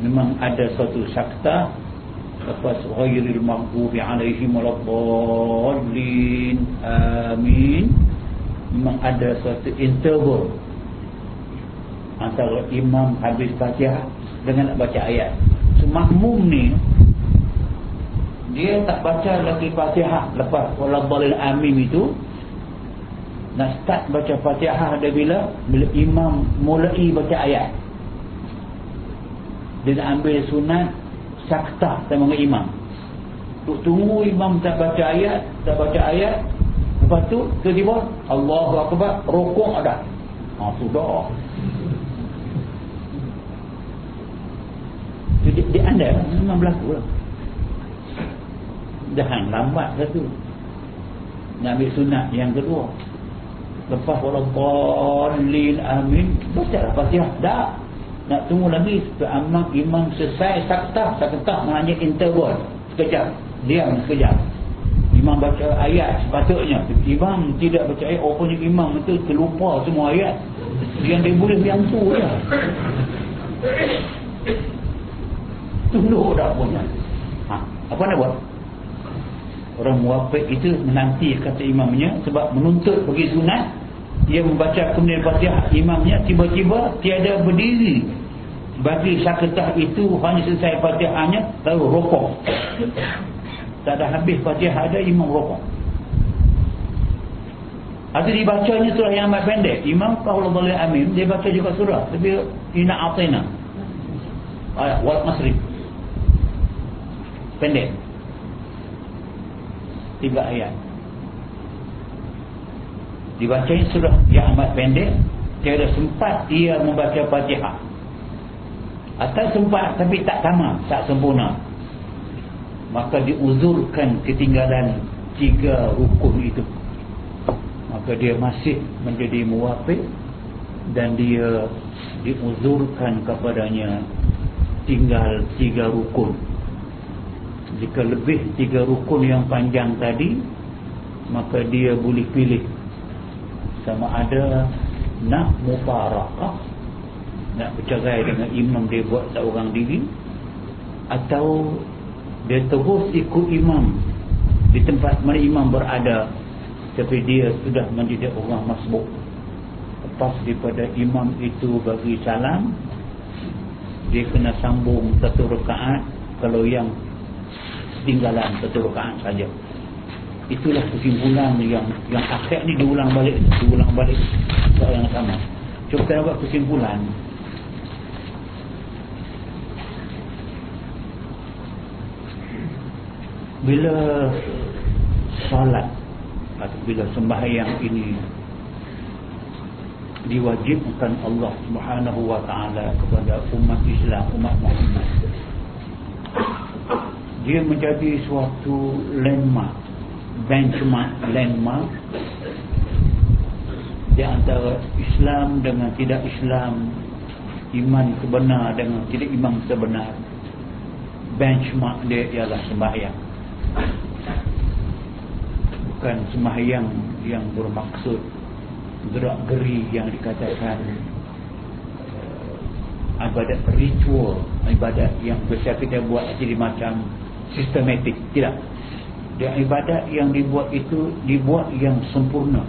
Memang ada suatu saktah lepas ghairil maghdubi alaihim waladdallin. Amin. Memang ada suatu interval antara imam habis fatihah dengan nak baca ayat. So, makmum ni dia tak baca lagi fatihah lepas waladhalil amin itu nak start baca fatihah ada bila bila imam mulai baca ayat. Dia nak ambil sunat saktah sama imam. Tuk tunggu imam tak baca ayat tak baca ayat lepas tu tiba-tiba Allahu Akbar rokok ada. Ha, sudah di, di anda memang berlaku lah. Jangan lambat satu nak ambil sunat yang kedua. Lepas walaupun amin. Baca lah fatihah. Dah nak tunggu lagi imam, imam selesai saktah saktah maknanya interval. Sekejap. Diam sekejap. Imam baca ayat sepatutnya. Imam tidak baca ayat rupanya imam itu terlupa semua ayat. Yang dia boleh yang tu je tunduk dah punya. Ha, apa nak buat? Orang muwafik itu menanti kata imamnya sebab menuntut pergi sunat dia membaca kemudian fatihah. Imamnya tiba-tiba tiada berdiri. Bagi saketah itu hanya selesai fatihahnya lalu rokok. Tak ada habis fatihah ada imam rokok. Atau dibacanya surah yang amat pendek. Imam kalau boleh amin dia baca juga surah. Tapi ina atina ayat wal masri pendek. Tiga ayat. Dibacanya surah yang amat pendek tiada sempat ia membaca fatihah. Atau sempat tapi tak tamat tak sempurna. Maka diuzurkan ketinggalan tiga rukun itu. Maka dia masih menjadi muwafiq dan dia diuzurkan kepadanya tinggal tiga rukun jika lebih tiga rukun yang panjang tadi maka dia boleh pilih. Sama ada nak mufarakah nak bercerai dengan imam dia buat seorang diri atau dia terus ikut imam di tempat mana imam berada tapi dia sudah menjadi orang masbuk. Lepas daripada imam itu bagi salam dia kena sambung satu rekaat kalau yang tinggalan satu rekaat saja. Itulah kesimpulan yang yang akhir ni diulang balik diulang balik soal yang sama cuba kita buat kesimpulan. Bila salat atau bila sembahyang ini diwajibkan Allah Subhanahu wa taala kepada umat Islam umat Muhammad dia menjadi suatu landmark benchmark landmark di antara Islam dengan tidak Islam iman sebenar dengan tidak iman sebenar benchmark dia ialah sembahyang. Bukan sembahyang yang bermaksud gerak geri yang dikatakan uh, ibadat ritual ibadat yang biasa kita buat jadi macam sistematik tidak. Dia ibadat yang dibuat itu dibuat yang sempurna.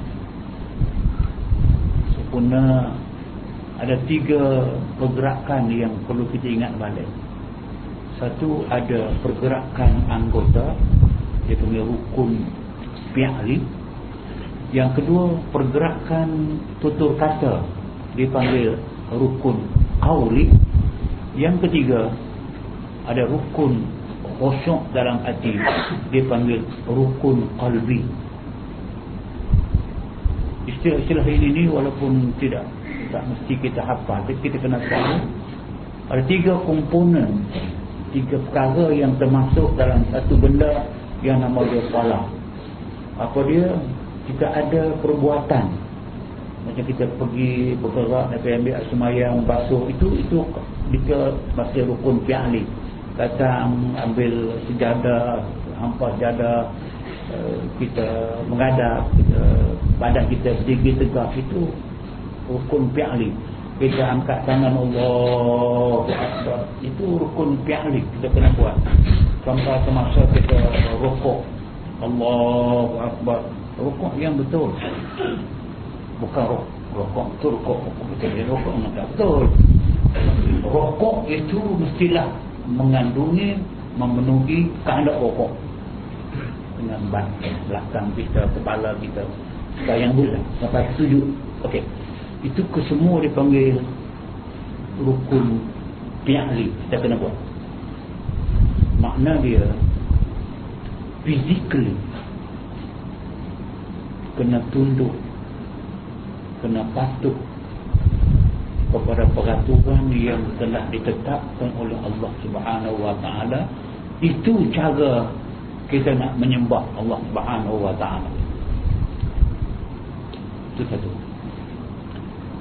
Sempurna. Ada tiga pergerakan yang perlu kita ingat balik. Satu ada pergerakan anggota. Dia punya rukun fi'li yang kedua pergerakan tutur kata. Dipanggil rukun qawli yang ketiga ada rukun khusyuk dalam hati. Dipanggil rukun qalbi. Istilah-istilah ini ni walaupun tidak tak mesti kita hafal tapi kita kena tahu ada tiga komponen tiga perkara yang termasuk dalam satu benda yang nama dia salah apa dia? Kita ada perbuatan. Macam kita pergi bergerak nak ambil semayang basuh itu itu kita masih rukun fi'ali datang ambil sejadah hampas sejadah eh, kita mengadap kita, badan kita sedikit tegak itu rukun fi'ali kita angkat tangan Allah itu rukun fi'li kita kena buat. Sampai semasa kita rukuk Allah Akbar. Rukuk yang betul. Bukan rukuk rukuk itu rukuk rukuk tak betul. Rukuk itu mestilah mengandungi memenuhi kehendak rukuk dengan ban belakang kita kepala kita. Sayang dulu sampai sujud. Okey. Itu kesemua dipanggil rukun fi'li kita kena buat. Makna dia physically kena tunduk kena patuh kepada peraturan yang telah ditetapkan oleh Allah Subhanahu wa taala. Itu cara kita nak menyembah Allah Subhanahu wa taala. Itu satu.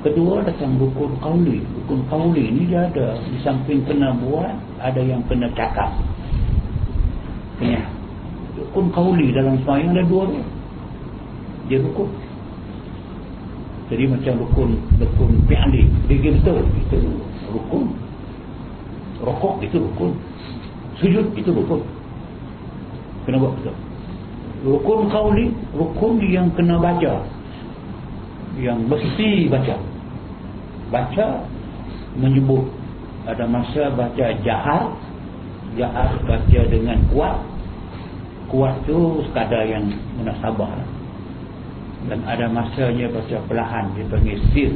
Kedua datang rukun qawli. Rukun qawli ni dia ada di samping kena buat, ada yang kena cakap. Kena rukun kauli dalam semayang ada dua dia rukun jadi macam rukun rukun fi'ali dia betul. Itu rukun. Rokok itu rukun. Sujud itu rukun. Kena buat betul. Rukun kauli rukun yang kena baca. Yang mesti baca. Baca menyebut. Ada masa baca jahar. Jahar baca dengan kuat. Kuat tu sekadar yang munasabah dan ada masanya baca perlahan dipanggil sir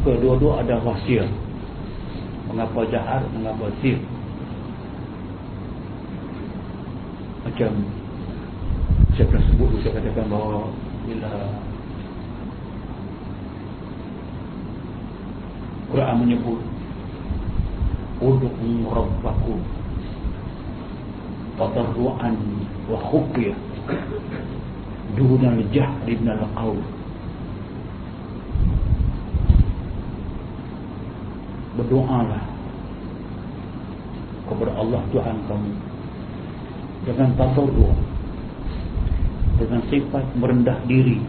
kedua-dua ada rahsia mengapa jahar mengapa sir macam saya pernah sebut saya katakan bahawa bila Quran menyebut Udu'u Rabbakum Tadarru'an wa khufiyah Dunal jahri minal qawl Berdoalah kepada Allah Tuhan kamu dengan tadarru' dengan sifat merendah diri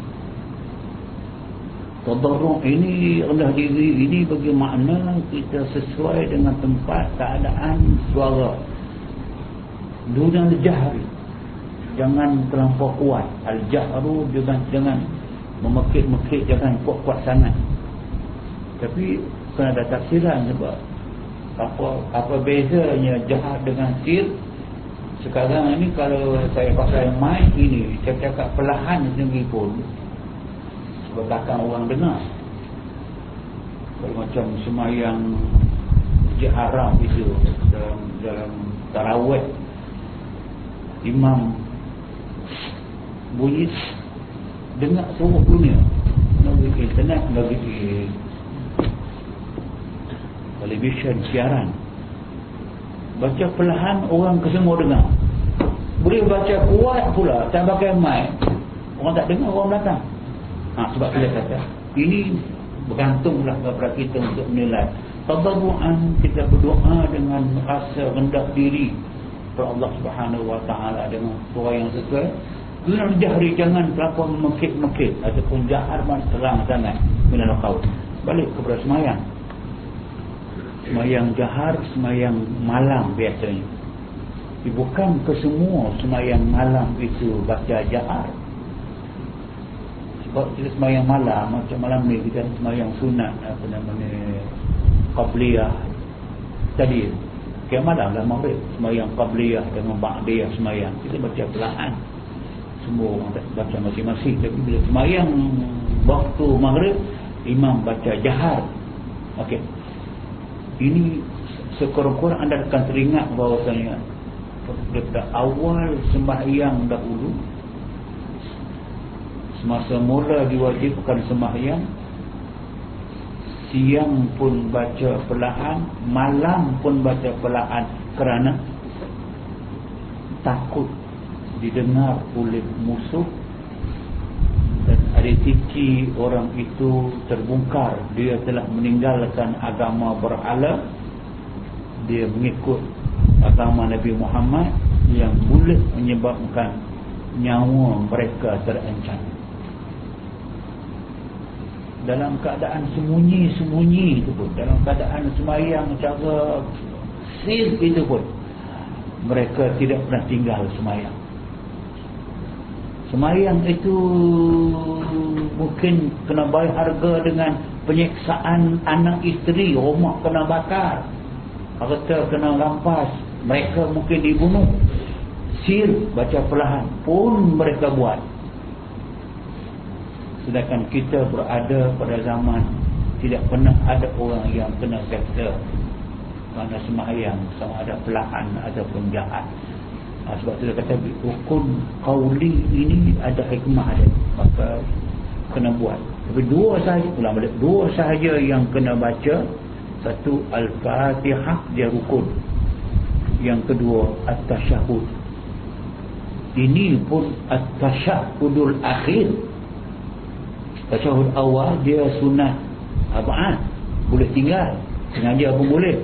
Tadarruk ini rendah diri ini bagi makna kita sesuai dengan tempat keadaan suara. Dunia al-jahri. Jangan terlampau kuat. Al-jahru jangan, jangan memekit-mekit, jangan kuat-kuat sangat. Tapi kena ada tafsiran sebab apa apa bezanya jahat dengan sir sekarang ini kalau saya pakai mic ini saya cakap perlahan sendiri pun belakang orang dengar kalau macam semayang jaharam itu dalam, dalam tarawet imam bunyi dengar seluruh dunia melalui internet melalui televisyen siaran. Baca perlahan orang kesemua dengar. Boleh baca kuat pula tak pakai mic. Orang tak dengar orang belakang. Ha, sebab kita kata ini bergantunglah kepada kita untuk menilai. Tadarruan kita berdoa dengan rasa rendah diri. Kepada Allah Subhanahu Wa Taala dengan suara yang sesuai. Dengan jahri jangan terlalu mekit-mekit ataupun jahar man terang sangat. Minal qaul. Balik kepada semayang. Semayang jahar, semayang malam biasanya. Bukan kesemua semayang malam itu baca jahar. Sebab kita semayang malam macam malam ni kita semayang sunat apa namanya qabliyah. Tadi kiam malam lah maghrib semayang qabliyah dengan ba'diyah semayang. Kita baca perlahan semua orang baca masing-masing. Tapi bila semayang waktu maghrib imam baca jahar. Ok ini sekurang-kurang anda akan teringat bahawasanya daripada awal sembahyang dahulu Semasa mula diwajibkan sembahyang Siang pun baca perlahan Malam pun baca perlahan Kerana Takut Didengar oleh musuh Dan ada tiki orang itu terbongkar. Dia telah meninggalkan agama berhala Dia mengikut agama Nabi Muhammad Yang boleh menyebabkan Nyawa mereka terancam. Dalam keadaan sembunyi-sembunyi itu pun dalam keadaan semayang cara sil itu pun mereka tidak pernah tinggal semayang semayang itu mungkin kena bayar harga dengan penyeksaan anak isteri rumah kena bakar. Harta kena rampas mereka mungkin dibunuh. Sil baca perlahan pun mereka buat. Sedangkan kita berada pada zaman tidak pernah ada orang yang kena kata mana semayang sama ada pelahan ataupun jahat ha, sebab itu kata hukum kauli ini ada hikmah ada maka kena buat. Tapi dua sahaja ulang balik dua sahaja yang kena baca. Satu Al-Fatihah dia rukun. Yang kedua At-Tashahud. Ini pun At-Tashahudul Akhir. Tasyahud awal dia sunat Abad Boleh tinggal. Sengaja pun boleh.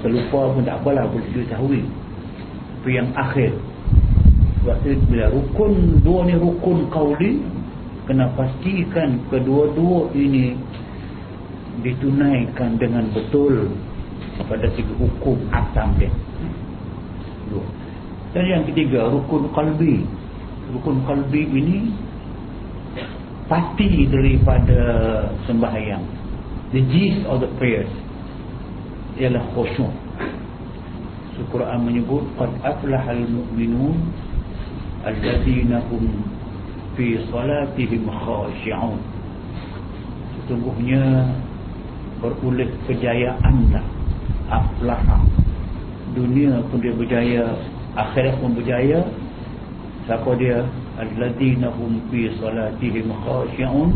Terlupa pun tak apalah Boleh juga Tapi yang akhir. Itu bila rukun Dua ni rukun kauli Kena pastikan kedua-dua ini Ditunaikan dengan betul Pada segi hukum asam dia. Dua. Dan yang ketiga Rukun kalbi. Rukun kalbi ini Pasti daripada sembahyang. The gist of the prayers Ialah khusyuk Al-Quran menyebut qad aflahal mu'minun alladzina hum fi salatihim khashi'un. Sesungguhnya berulih kejayaan dah aflah dunia pun dia berjaya akhirat pun berjaya. Siapa dia? Alladzina hum fi salatihim khashi'un.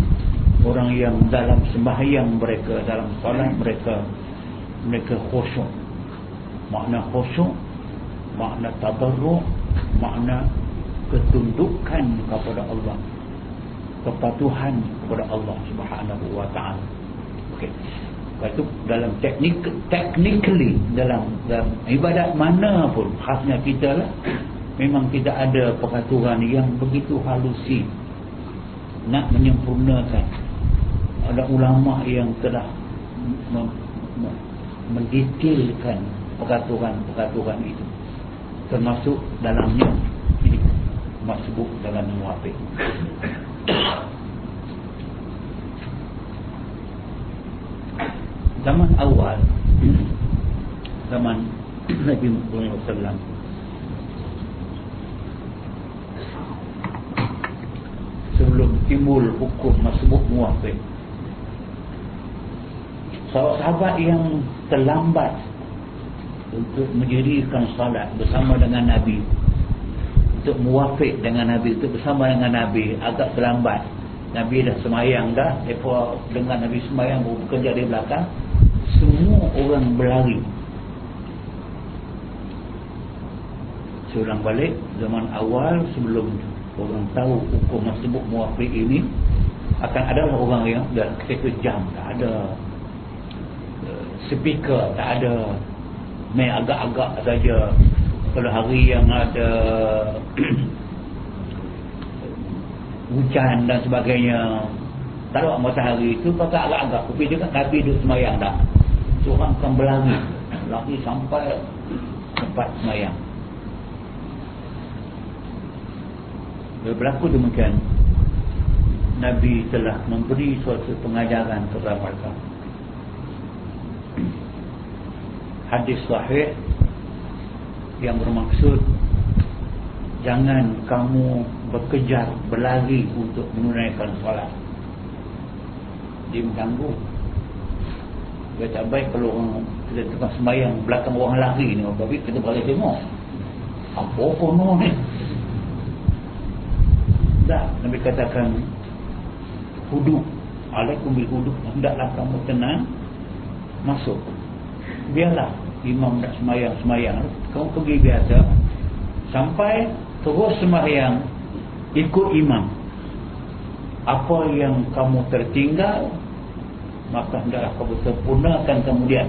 Orang yang dalam sembahyang mereka dalam solat mereka mereka khusyuk makna khusyuk makna tabarruk makna ketundukan kepada Allah kepatuhan kepada Allah Subhanahu wa taala. Okey. Itu dalam teknik technically dalam, dalam ibadat mana pun khasnya kita lah memang tidak ada peraturan yang begitu halusi nak menyempurnakan. Ada ulama yang telah mendetailkan peraturan-peraturan itu. Termasuk dalamnya ini masbuk dalam muafik zaman awal zaman Nabi Muhammad SAW sebelum timbul hukum masbuk muafik sahabat-sahabat yang terlambat untuk mendirikan salat bersama dengan Nabi. Untuk muwafik dengan Nabi untuk bersama dengan Nabi agak terlambat. Nabi dah semayang dah mereka dengan Nabi semayang bekerja di belakang semua orang berlari. Seorang balik zaman awal sebelum orang tahu hukum tersebut muwafik ini akan ada orang yang dah kereta jam tak ada eh, speaker tak ada main agak-agak saja. Kalau hari yang ada hujan dan sebagainya tak ada matahari itu pakai agak-agak. Tapi dia kan Nabi duduk semayang dah seorang akan berlari. Lari sampai tempat semayang. Bila berlaku demikian. Nabi telah memberi suatu pengajaran kepada mereka hadis sahih yang bermaksud jangan kamu bekejar berlari untuk menunaikan solat. Dia mengganggu. Dia tak baik kalau orang kita tengah sembahyang belakang orang lari ni tapi kita boleh tengok. Apa kono ni? Tak Nabi katakan huduk. Alaikum bil huduk. Hendaklah kamu tenang masuk biarlah imam nak semayang-semayang. Kamu pergi biasa sampai terus semayang ikut imam. Apa yang kamu tertinggal maka hendaklah kamu sempurnakan kemudian.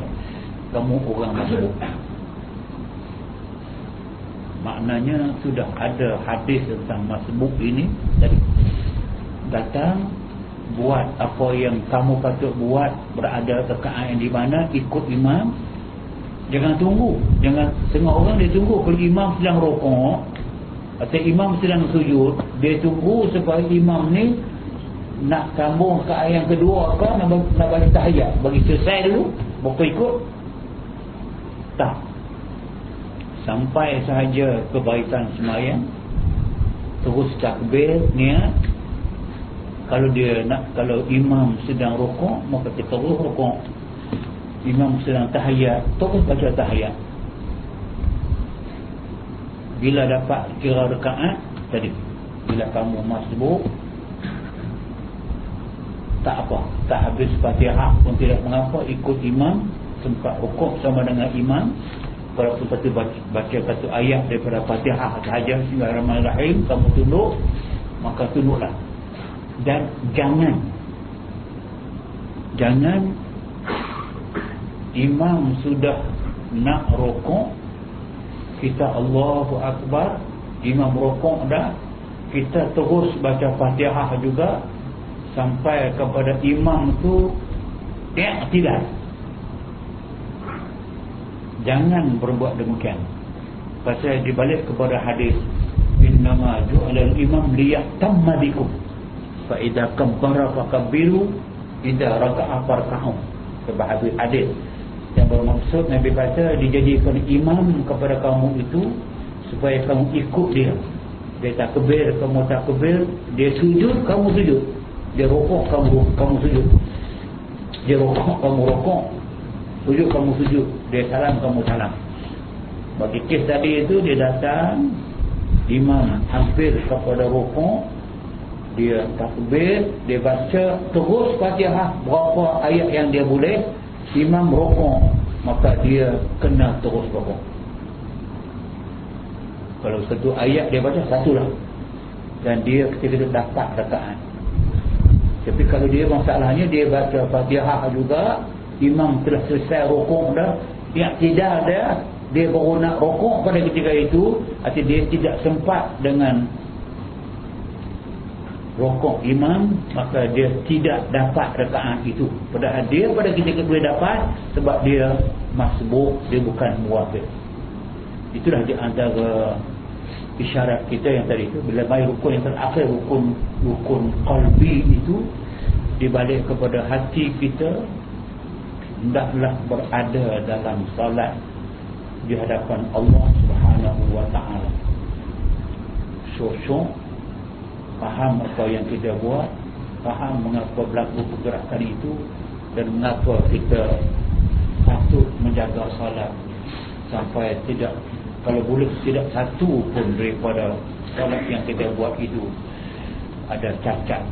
Kamu orang masuk maknanya sudah ada hadis tentang masbuk ini jadi datang buat apa yang kamu patut buat berada dekat di mana ikut imam jangan tunggu. Jangan tengok orang dia tunggu kalau imam sedang rokok atau imam sedang sujud dia tunggu supaya imam ni nak sambung ke yang kedua apa nak, nak bagi tahiyat. Bagi selesai dulu baru ikut? Tak. Sampai sahaja kebaikan semayang terus takbir niat. Kalau dia nak kalau imam sedang rokok maka kita terus rokok imam sedang tahiyat terus baca tahiyat. Bila dapat kira rekaat tadi bila kamu masbuk tak apa. Tak habis fatihah pun tidak mengapa ikut imam tempat rokok sama dengan imam. Kalau kata baca, baca satu ayat daripada fatihah sahaja. Sehingga rahim kamu tunduk maka tunduklah. Dan jangan jangan imam sudah nak rokok kita Allahu Akbar. Imam rokok dah kita terus baca fatihah juga. Sampai kepada imam tu tidak jangan berbuat demikian. Pasal dibalik kepada hadis innama ju'alal imam liyahtamma bikum. Fa idza kabbara fakabbiru idza raka'a farka'u sebab hadis yang bermaksud Nabi kata dijadikan imam kepada kamu itu supaya kamu ikut dia. Dia tak kebir kamu tak kebir dia sujud kamu sujud. Dia rokok kamu kamu sujud. Dia rokok kamu rokok. Sujud kamu sujud. Dia salam kamu salam. Bagi kes tadi itu dia datang imam hampir kepada rokok. Dia takbir dia baca terus fatihah berapa ayat yang dia boleh imam rokok maka dia kena terus rokok. Kalau satu ayat dia baca satulah. Dan dia ketika dia dapat rakaat. Tapi kalau dia masalahnya dia baca fatihah juga imam telah selesai rokok dah yang tidak ada dia baru nak rokok pada ketika itu artinya dia tidak sempat dengan rokok imam maka dia tidak dapat rekaat itu. Padahal dia pada ketika boleh dapat sebab dia masbuk dia bukan muwafir itulah di antara isyarat kita yang tadi itu. Bila mai rukun yang terakhir rukun rukun qalbi itu dibalik kepada hati kita hendaklah berada dalam salat di hadapan Allah Subhanahu wa taala. Syusyuk faham apa yang kita buat faham mengapa berlaku pergerakan itu dan mengapa kita patut menjaga salat sampai tidak kalau boleh tidak satu pun daripada solat yang kita buat itu ada cacat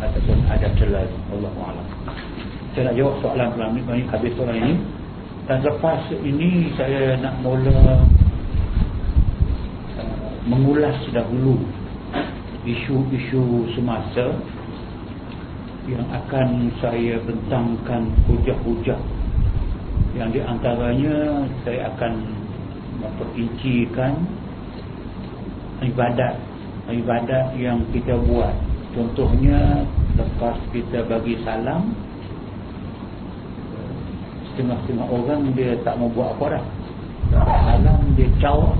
ataupun ada celah Allah Alam. Saya nak jawab soalan pelan ini habis soalan ini. Dan lepas ini saya nak mula uh, mengulas dahulu isu-isu semasa yang akan saya bentangkan hujah-hujah. Yang diantaranya saya akan memperincikan ibadat ibadat yang kita buat. Contohnya lepas kita bagi salam setengah-setengah orang dia tak mau buat apa dah. Salam dia caw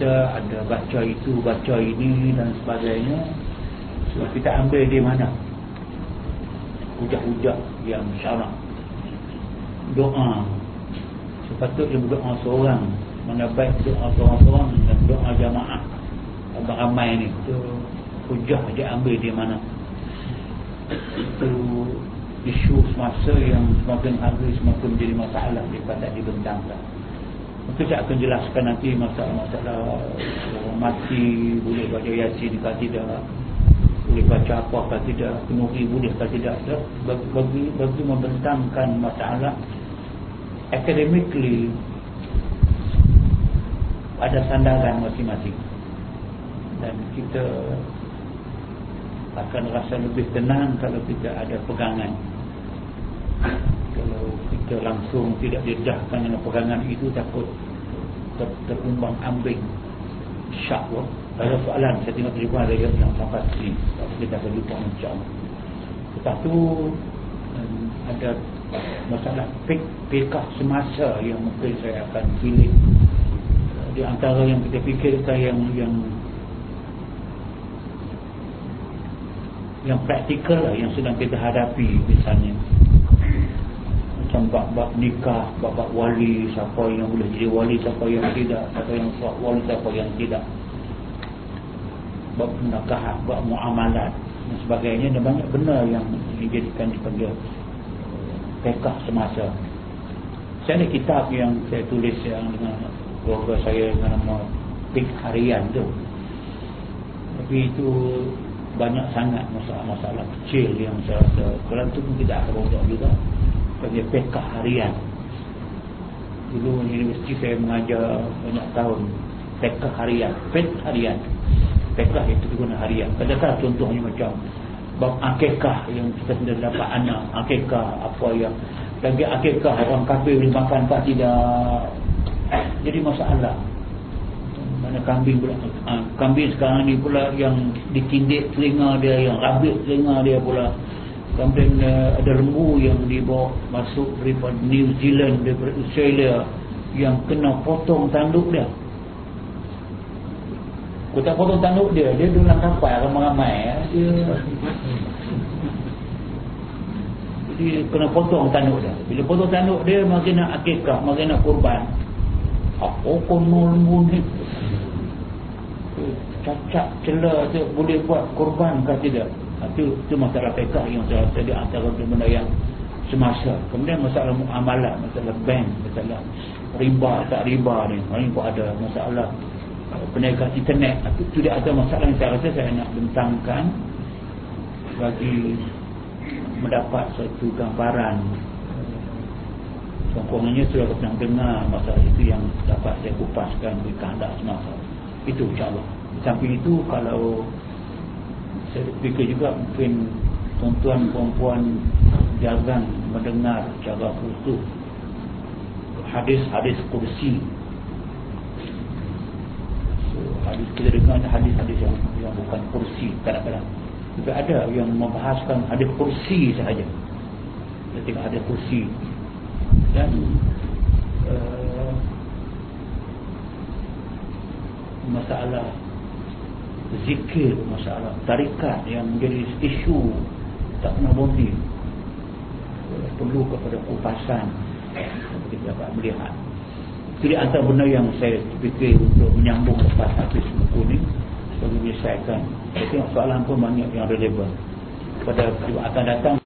kita ada baca itu baca ini dan sebagainya. So, kita ambil di mana? Hujah-hujah yang syarak. Doa. Sepatutnya berdoa seorang mana baik doa seorang-seorang dan doa jamaah. Ramai ni. Itu hujah dia ambil di mana? Itu isu semasa yang semakin hari semakin menjadi masalah tak dibentangkan mungkin saya akan jelaskan nanti masalah-masalah orang mati boleh baca yasin ke tidak boleh baca apa ke tidak penuhi boleh ke tidak. Bagi, bagi, bagi membentangkan masalah academically ada sandaran masing-masing. Dan kita akan rasa lebih tenang kalau kita ada pegangan. Kalau kita langsung tidak didahkan dengan pegangan itu takut ter terumbang ambing. Syakwa ada soalan saya tengok telefon ada yang sampai sini. Kita akan lupa macam tetapi ada masalah pek pekah semasa yang mungkin saya akan pilih. Di antara yang kita fikirkan yang yang yang praktikal lah yang sedang kita hadapi misalnya macam bab-bab nikah bab-bab wali siapa yang boleh jadi wali siapa yang tidak siapa yang suat wali siapa yang tidak. Bab nakah bab muamalat dan sebagainya dan banyak benda yang dijadikan sebagai pekah semasa. Saya ada kitab yang saya tulis yang dengan keluarga saya dengan nama Pik Harian tu. Tapi itu banyak sangat masalah-masalah kecil yang saya rasa. Kalau itu pun tidak bodoh juga sebagai pekah harian. Dulu universiti saya mengajar banyak tahun. Pekah harian pek harian. Pekah itu guna harian. Kadang-kadang contohnya macam bab akikah yang kita sudah dapat anak. Akikah apa yang lagi akikah orang kafir boleh makan tak tidak. Jadi masalah. Mana kambing pula? Ha, kambing sekarang ni pula yang ditindik telinga dia yang rabit telinga dia pula kemudian uh, ada lembu yang dibawa masuk daripada New Zealand daripada Australia yang kena potong tanduk dia. Aku tak potong tanduk dia dia dalam kapal ramai-ramai dia dia kena potong tanduk dia. Bila potong tanduk dia makin nak akikah makin nak kurban apa kono lembu ni? Cacat celah tu boleh buat kurban ke tidak itu, itu masalah pekah yang saya tadi antara benda yang semasa. Kemudian masalah muamalah masalah bank masalah riba tak riba ni. Ini pun ada masalah uh, perniagaan internet. Itu tidak ada masalah yang saya rasa saya nak bentangkan bagi mendapat satu gambaran. Songkongannya sudah pernah dengar masalah itu yang dapat saya kupaskan di kehendak semasa. Itu insyaAllah. Samping itu kalau saya fikir juga mungkin tuan-tuan perempuan jangan mendengar cara khusus hadis-hadis kursi. So, hadis kita dengar hadis-hadis yang, yang bukan kursi kadang-kadang. Juga ada yang membahaskan hadis kursi sahaja. Ketika hadis kursi. Dan uh, masalah zikir masalah tarikat yang menjadi isu tak pernah berhenti. Perlu kepada kupasan kita dapat melihat. Jadi antara benda yang saya fikir untuk menyambung lepas habis buku ni bagi menyelesaikan saya tengok soalan pun banyak yang relevan pada akan datang